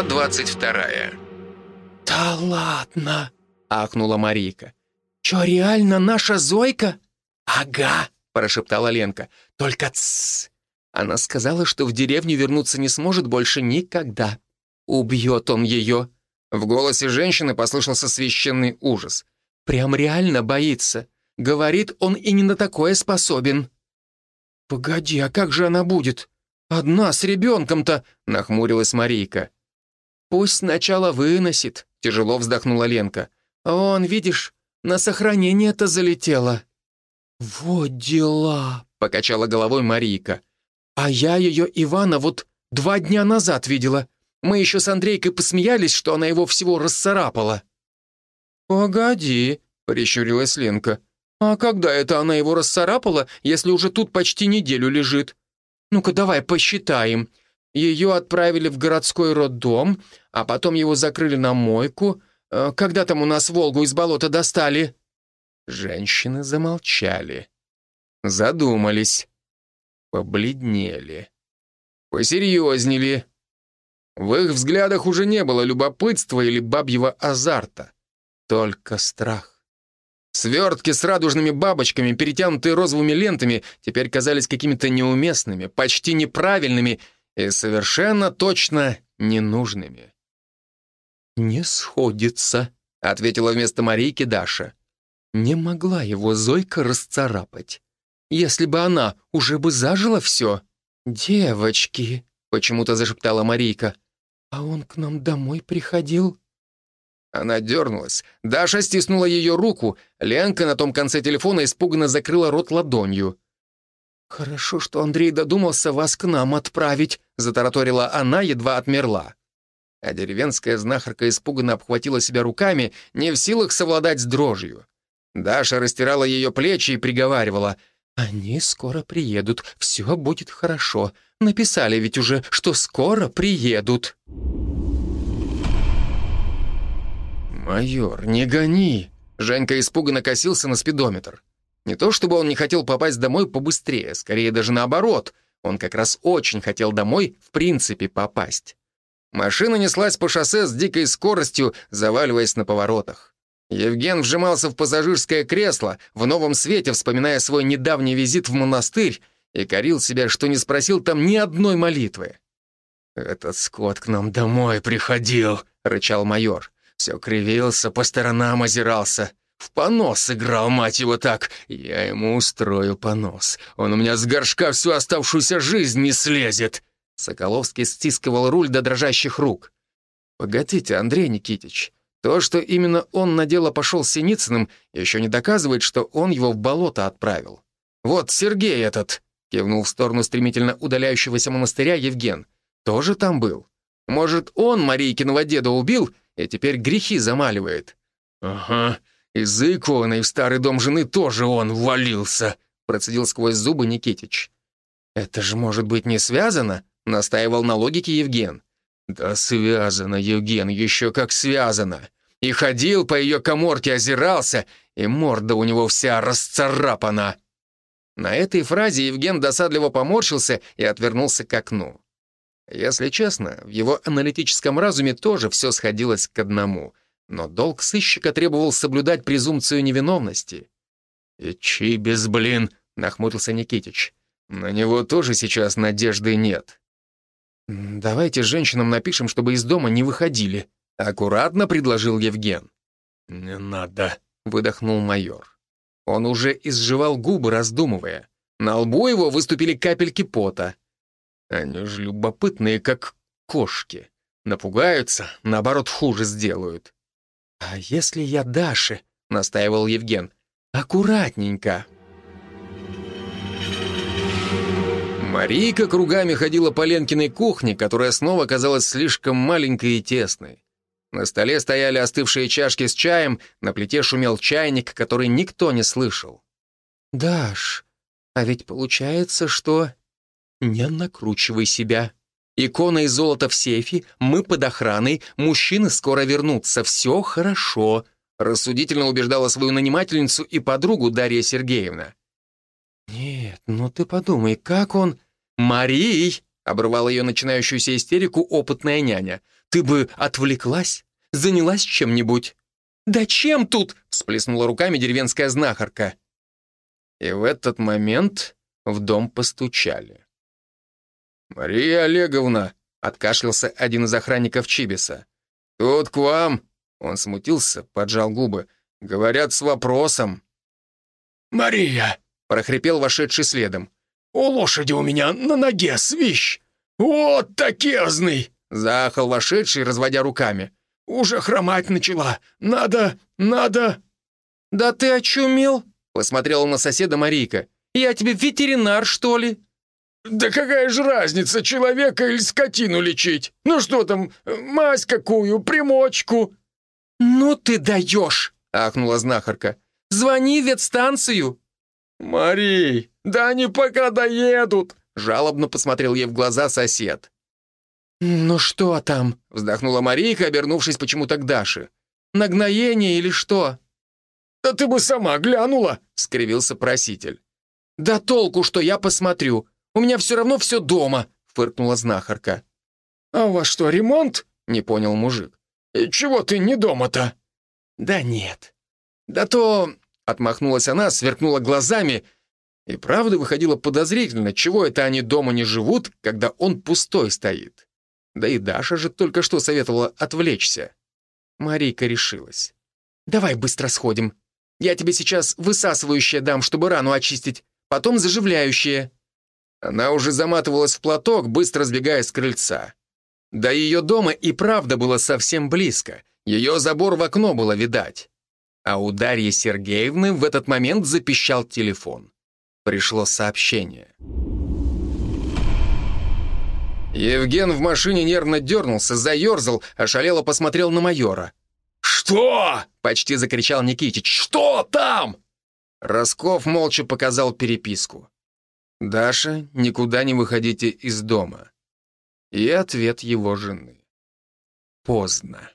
Глава 22 «Да ладно!» — ахнула Марийка. «Чё, реально наша Зойка?» «Ага!» — прошептала Ленка. «Только тссс!» Она сказала, что в деревню вернуться не сможет больше никогда. Убьет он ее. В голосе женщины послышался священный ужас. Прям реально боится. Говорит, он и не на такое способен. «Погоди, а как же она будет? Одна с ребенком-то!» — нахмурилась Марийка. «Пусть сначала выносит», — тяжело вздохнула Ленка. «Он, видишь, на сохранение-то залетела». «Вот дела», — покачала головой Марийка. «А я ее, Ивана, вот два дня назад видела. Мы еще с Андрейкой посмеялись, что она его всего расцарапала». «Погоди», — прищурилась Ленка. «А когда это она его расцарапала, если уже тут почти неделю лежит? Ну-ка давай посчитаем. Ее отправили в городской роддом, а потом его закрыли на мойку. Э, когда там у нас Волгу из болота достали?» Женщины замолчали. Задумались. Побледнели. Посерьезнели. В их взглядах уже не было любопытства или бабьего азарта. Только страх. Свертки с радужными бабочками, перетянутые розовыми лентами, теперь казались какими-то неуместными, почти неправильными и совершенно точно ненужными. «Не сходится», — ответила вместо Марийки Даша. «Не могла его Зойка расцарапать. Если бы она, уже бы зажила все». «Девочки», — почему-то зашептала Марийка, «а он к нам домой приходил?» Она дернулась. Даша стиснула ее руку. Ленка на том конце телефона испуганно закрыла рот ладонью. «Хорошо, что Андрей додумался вас к нам отправить», — затараторила она, едва отмерла. А деревенская знахарка испуганно обхватила себя руками, не в силах совладать с дрожью. Даша растирала ее плечи и приговаривала. «Они скоро приедут, все будет хорошо. Написали ведь уже, что скоро приедут». «Майор, не гони!» Женька испуганно косился на спидометр. Не то чтобы он не хотел попасть домой побыстрее, скорее даже наоборот. Он как раз очень хотел домой в принципе попасть. Машина неслась по шоссе с дикой скоростью, заваливаясь на поворотах. Евген вжимался в пассажирское кресло, в новом свете вспоминая свой недавний визит в монастырь, и корил себя, что не спросил там ни одной молитвы. «Этот скот к нам домой приходил», — рычал майор. Все кривился, по сторонам озирался. В понос играл, мать его, так. Я ему устрою понос. Он у меня с горшка всю оставшуюся жизнь не слезет. Соколовский стискивал руль до дрожащих рук. «Погодите, Андрей Никитич, то, что именно он на дело пошел с Синицыным, еще не доказывает, что он его в болото отправил. Вот Сергей этот, кивнул в сторону стремительно удаляющегося монастыря Евген, тоже там был. Может, он Марийкиного деда убил и теперь грехи замаливает?» «Ага, из иконы в старый дом жены тоже он ввалился», процедил сквозь зубы Никитич. «Это же может быть не связано?» настаивал на логике Евген. «Да связано, Евген, еще как связано. И ходил по ее коморке, озирался, и морда у него вся расцарапана». На этой фразе Евген досадливо поморщился и отвернулся к окну. Если честно, в его аналитическом разуме тоже все сходилось к одному — но долг сыщика требовал соблюдать презумпцию невиновности. «И чибис, блин!» — нахмурился Никитич. «На него тоже сейчас надежды нет». «Давайте женщинам напишем, чтобы из дома не выходили», — аккуратно предложил Евген. «Не надо», — выдохнул майор. Он уже изживал губы, раздумывая. На лбу его выступили капельки пота. Они же любопытные, как кошки. Напугаются, наоборот, хуже сделают. «А если я Даше?» — настаивал Евген. «Аккуратненько». Марийка кругами ходила по Ленкиной кухне, которая снова казалась слишком маленькой и тесной. На столе стояли остывшие чашки с чаем, на плите шумел чайник, который никто не слышал. «Даш, а ведь получается, что...» «Не накручивай себя», Икона из золота в сейфе, мы под охраной, мужчины скоро вернутся, все хорошо», рассудительно убеждала свою нанимательницу и подругу Дарья Сергеевна. «Нет, ну ты подумай, как он...» «Марий!» — обрывала ее начинающуюся истерику опытная няня. Ты бы отвлеклась, занялась чем-нибудь». «Да чем тут?» — всплеснула руками деревенская знахарка. И в этот момент в дом постучали. «Мария Олеговна!» — откашлялся один из охранников Чибиса. «Тут к вам!» — он смутился, поджал губы. «Говорят, с вопросом». «Мария!» — прохрипел вошедший следом. «У лошади у меня на ноге свищ! Вот такезный!» — заахал вошедший, разводя руками. «Уже хромать начала! Надо, надо...» «Да ты очумел?» — посмотрела на соседа Марийка. «Я тебе ветеринар, что ли?» «Да какая же разница, человека или скотину лечить? Ну что там, мазь какую, примочку?» «Ну ты даешь!» — ахнула знахарка. «Звони в ветстанцию!» «Марий, да они пока доедут!» — жалобно посмотрел ей в глаза сосед. «Ну что там?» — вздохнула Марийка, обернувшись почему-то к Даше. «Нагноение или что?» «Да ты бы сама глянула!» — скривился проситель. «Да толку, что я посмотрю. У меня все равно все дома», — фыркнула знахарка. «А у вас что, ремонт?» — не понял мужик. «И чего ты не дома-то?» «Да нет. Да то...» — отмахнулась она, сверкнула глазами. И правда выходило подозрительно, чего это они дома не живут, когда он пустой стоит. Да и Даша же только что советовала отвлечься. Марийка решилась. «Давай быстро сходим. Я тебе сейчас высасывающее дам, чтобы рану очистить, потом заживляющее». Она уже заматывалась в платок, быстро сбегая с крыльца. До ее дома и правда было совсем близко. Ее забор в окно было видать. А у Дарьи Сергеевны в этот момент запищал телефон. Пришло сообщение. Евген в машине нервно дернулся, заерзал, ошалело посмотрел на майора. «Что?» — почти закричал Никитич. «Что там?» Росков молча показал переписку. «Даша, никуда не выходите из дома». И ответ его жены. Поздно.